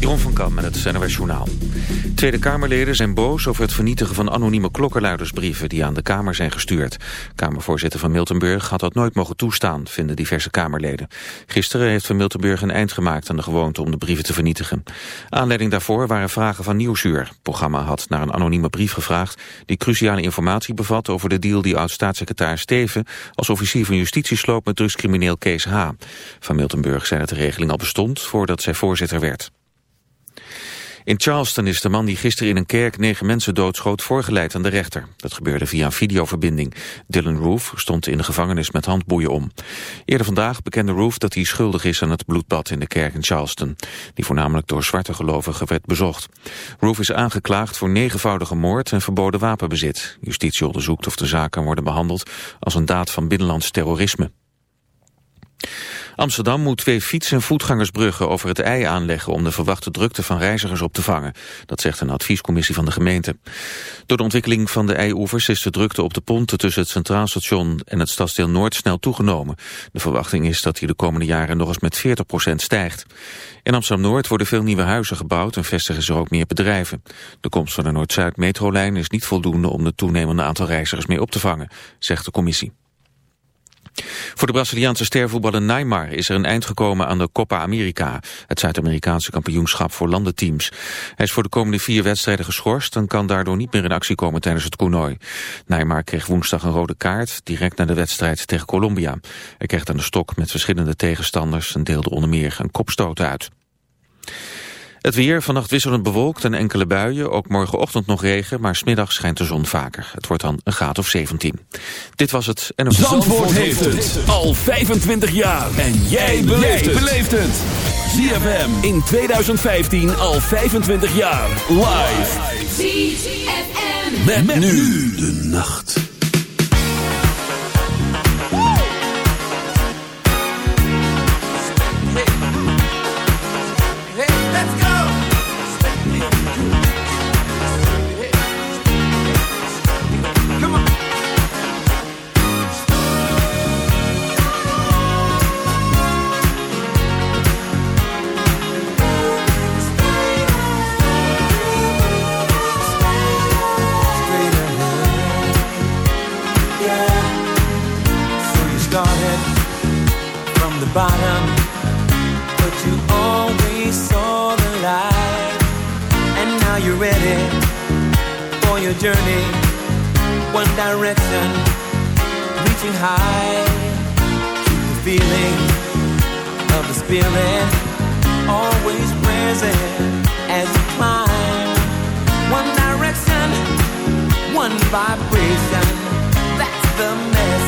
Jeroen van Kam met het NOS Journaal. Tweede Kamerleden zijn boos over het vernietigen van anonieme klokkenluidersbrieven die aan de Kamer zijn gestuurd. Kamervoorzitter van Miltenburg had dat nooit mogen toestaan, vinden diverse Kamerleden. Gisteren heeft van Miltenburg een eind gemaakt aan de gewoonte om de brieven te vernietigen. Aanleiding daarvoor waren vragen van Nieuwsuur. Het programma had naar een anonieme brief gevraagd die cruciale informatie bevat over de deal die oud-staatssecretaris Steven als officier van justitie sloot met drugscrimineel Kees H. Van Miltenburg zei dat de regeling al bestond voordat zij voorzitter werd. In Charleston is de man die gisteren in een kerk negen mensen doodschoot voorgeleid aan de rechter. Dat gebeurde via een videoverbinding. Dylan Roof stond in de gevangenis met handboeien om. Eerder vandaag bekende Roof dat hij schuldig is aan het bloedbad in de kerk in Charleston. Die voornamelijk door zwarte gelovigen werd bezocht. Roof is aangeklaagd voor negenvoudige moord en verboden wapenbezit. Justitie onderzoekt of de zaken worden behandeld als een daad van binnenlands terrorisme. Amsterdam moet twee fiets- en voetgangersbruggen over het IJ aanleggen om de verwachte drukte van reizigers op te vangen. Dat zegt een adviescommissie van de gemeente. Door de ontwikkeling van de IJ-oevers is de drukte op de ponten tussen het Centraal Station en het stadsdeel Noord snel toegenomen. De verwachting is dat die de komende jaren nog eens met 40% stijgt. In Amsterdam-Noord worden veel nieuwe huizen gebouwd en vestigen zich ook meer bedrijven. De komst van de Noord-Zuid metrolijn is niet voldoende om het toenemende aantal reizigers mee op te vangen, zegt de commissie. Voor de Braziliaanse stervoetballer Neymar is er een eind gekomen aan de Copa America, het Zuid-Amerikaanse kampioenschap voor landenteams. Hij is voor de komende vier wedstrijden geschorst en kan daardoor niet meer in actie komen tijdens het toernooi. Neymar kreeg woensdag een rode kaart, direct na de wedstrijd tegen Colombia. Hij kreeg aan de stok met verschillende tegenstanders en deelde onder meer een kopstoot uit. Het weer, vannacht wisselend bewolkt en enkele buien. Ook morgenochtend nog regen, maar smiddag schijnt de zon vaker. Het wordt dan een graad of 17. Dit was het. En Zandvoort, Zandvoort heeft het al 25 jaar. En jij beleeft het. ZFM in 2015 al 25 jaar. Live. ZFM. Met, met nu de nacht. Journey. One direction, reaching high. Keep the feeling of the spirit always present as you climb. One direction, one vibration. That's the message.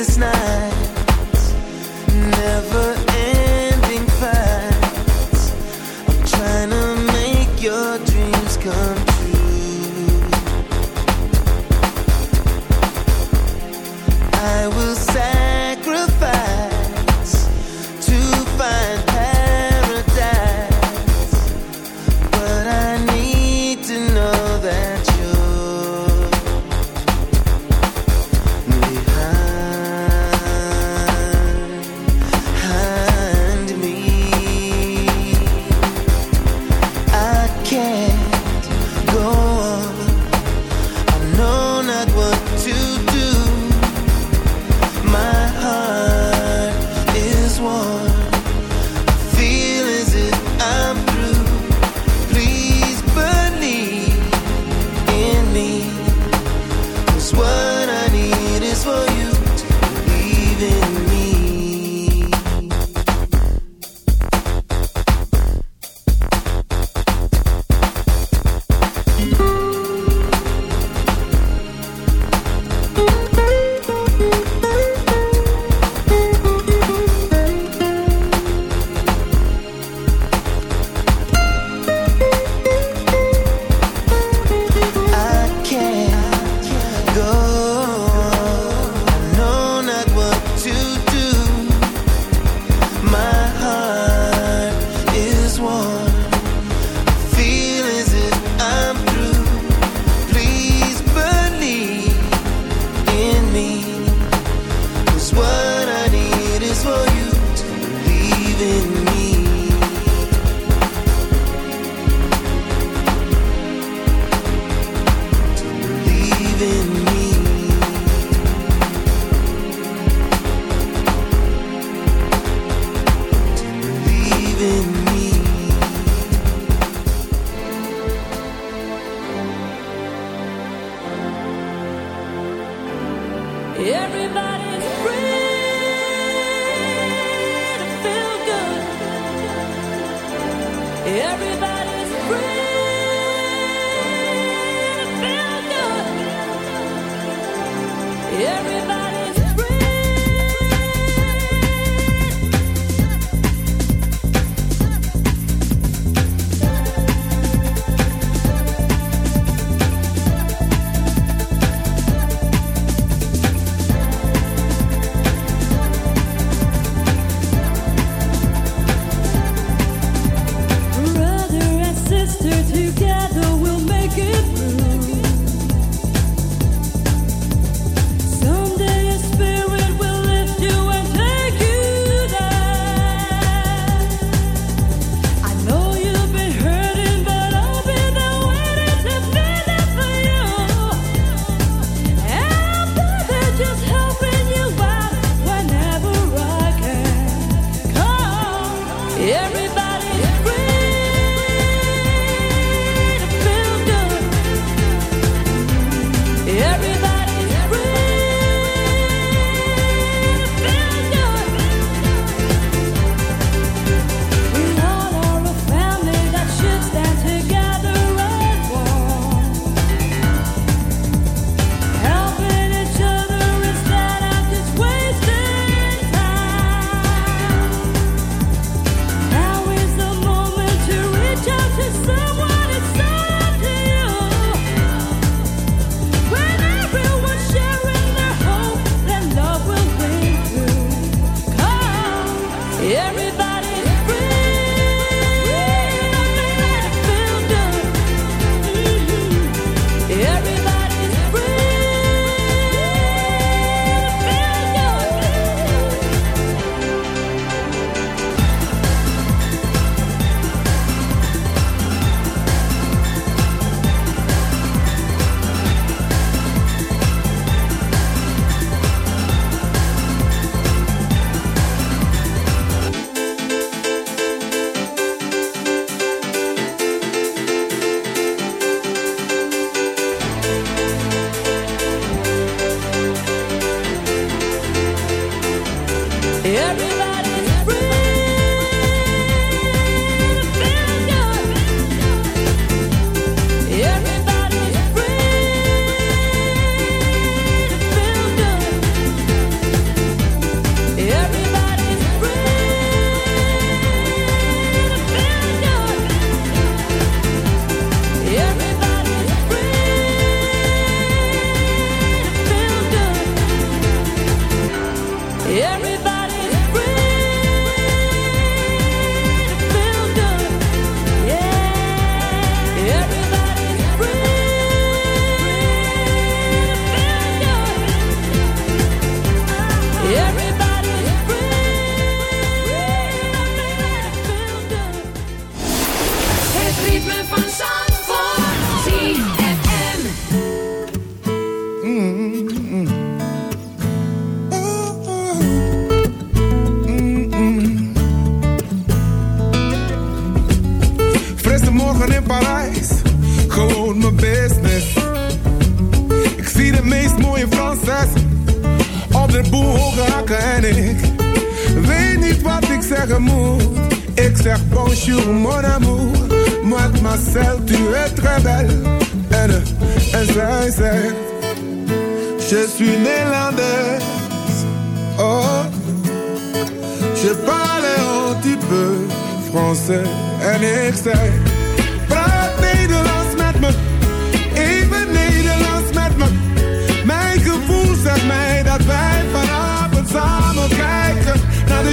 this night. raken en ik weet niet wat ik mon amour, moi Marcel tu es très belle. En, en je suis néerlandaise, oh. Je parle un petit peu français.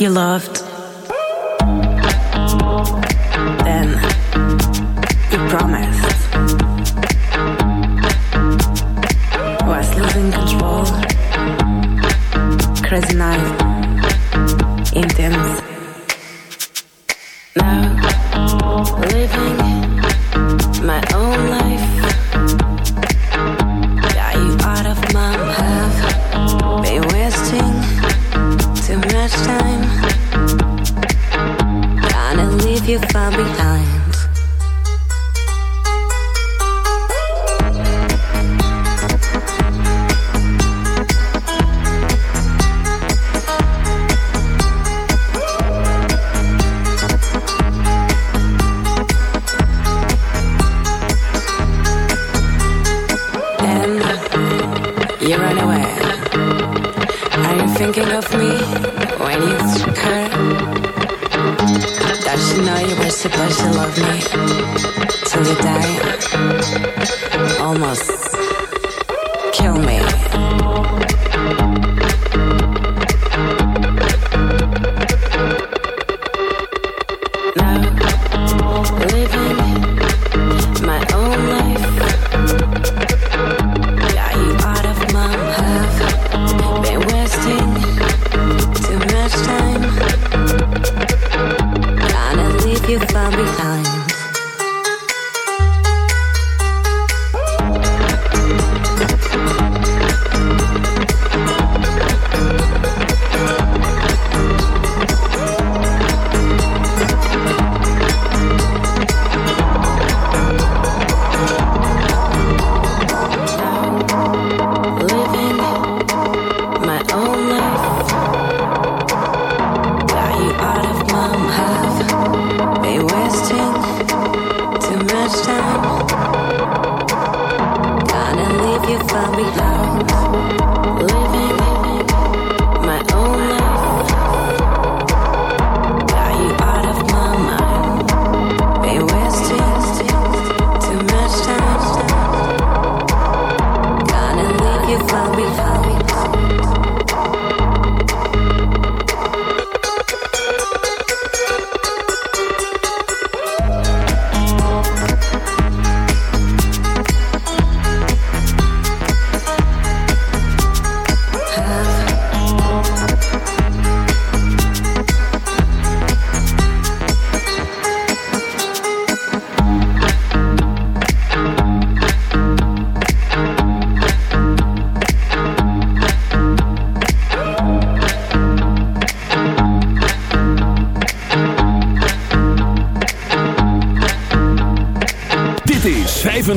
you loved.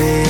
baby,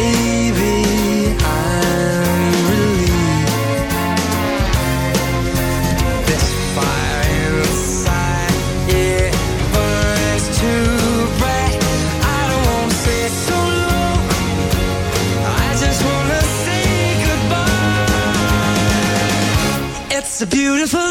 a beautiful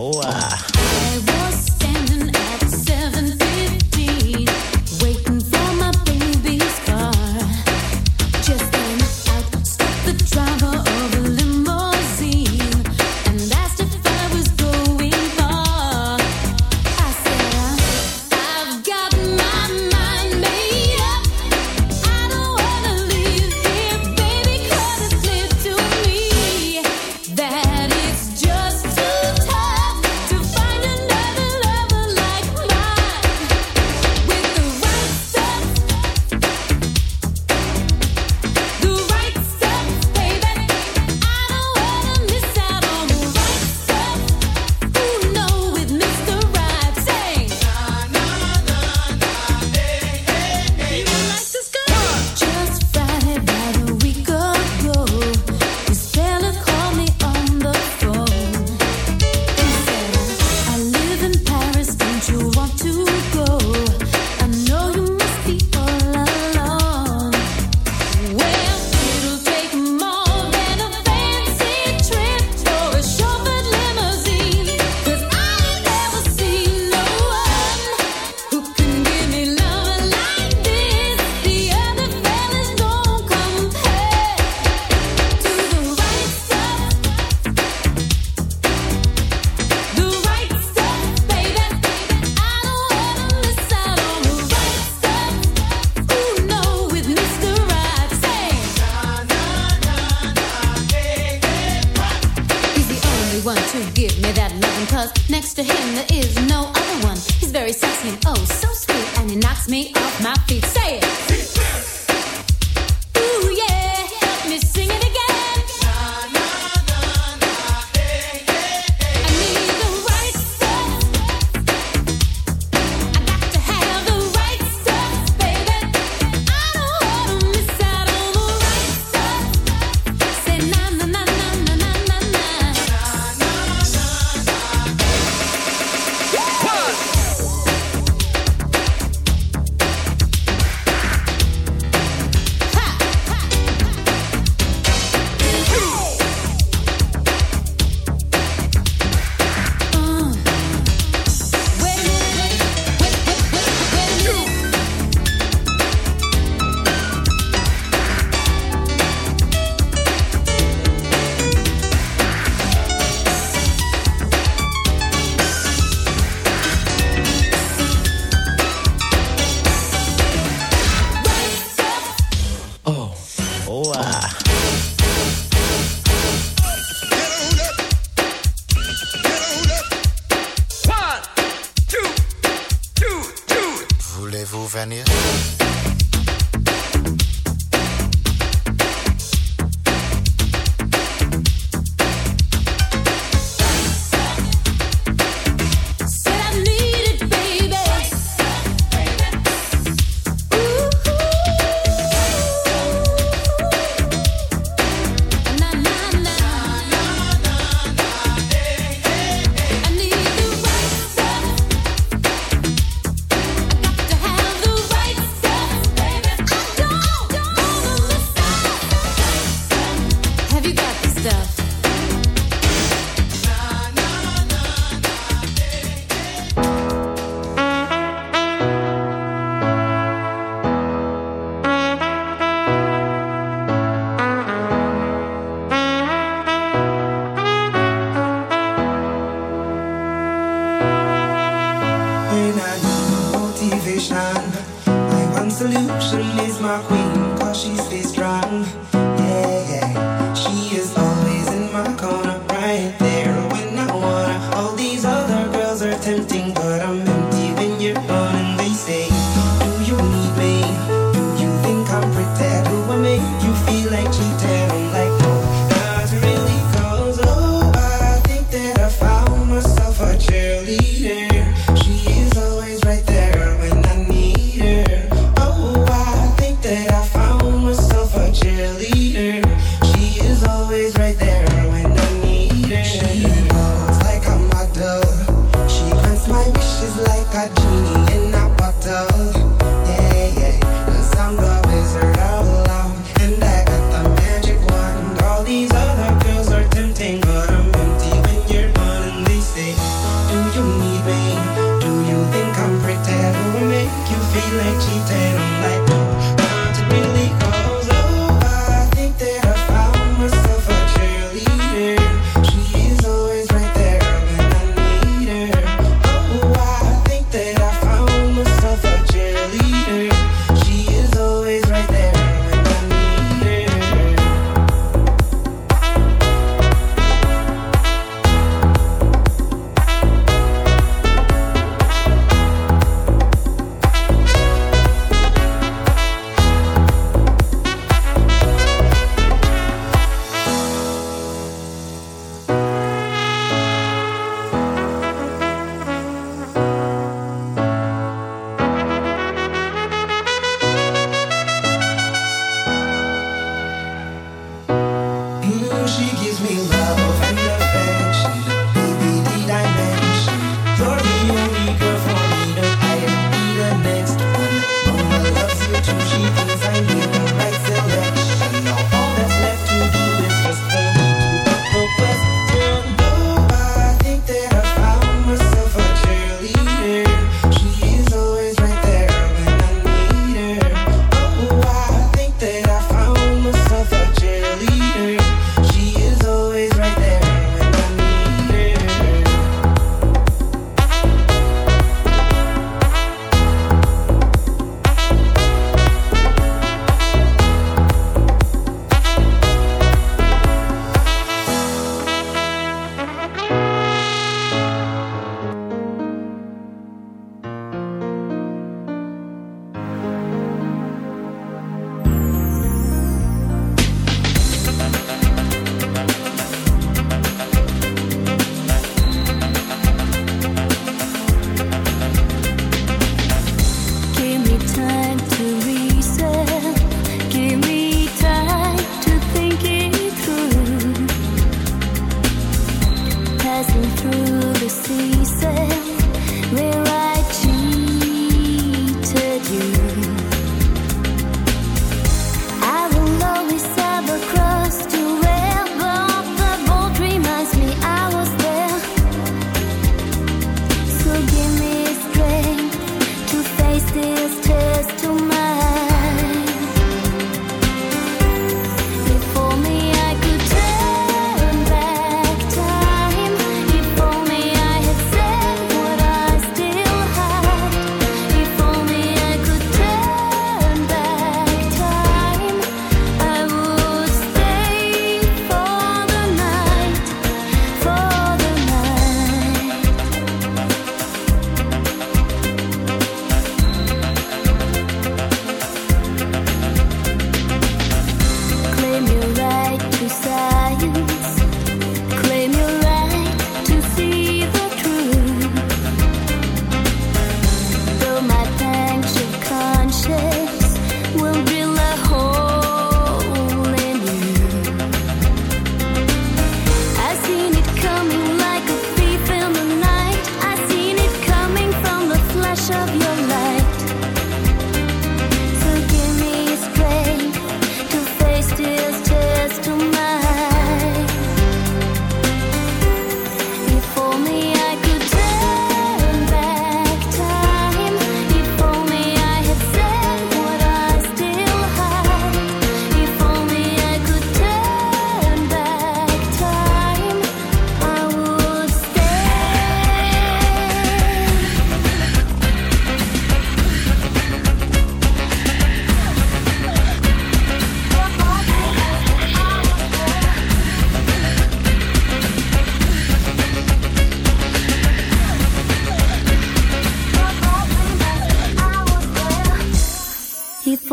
Oh.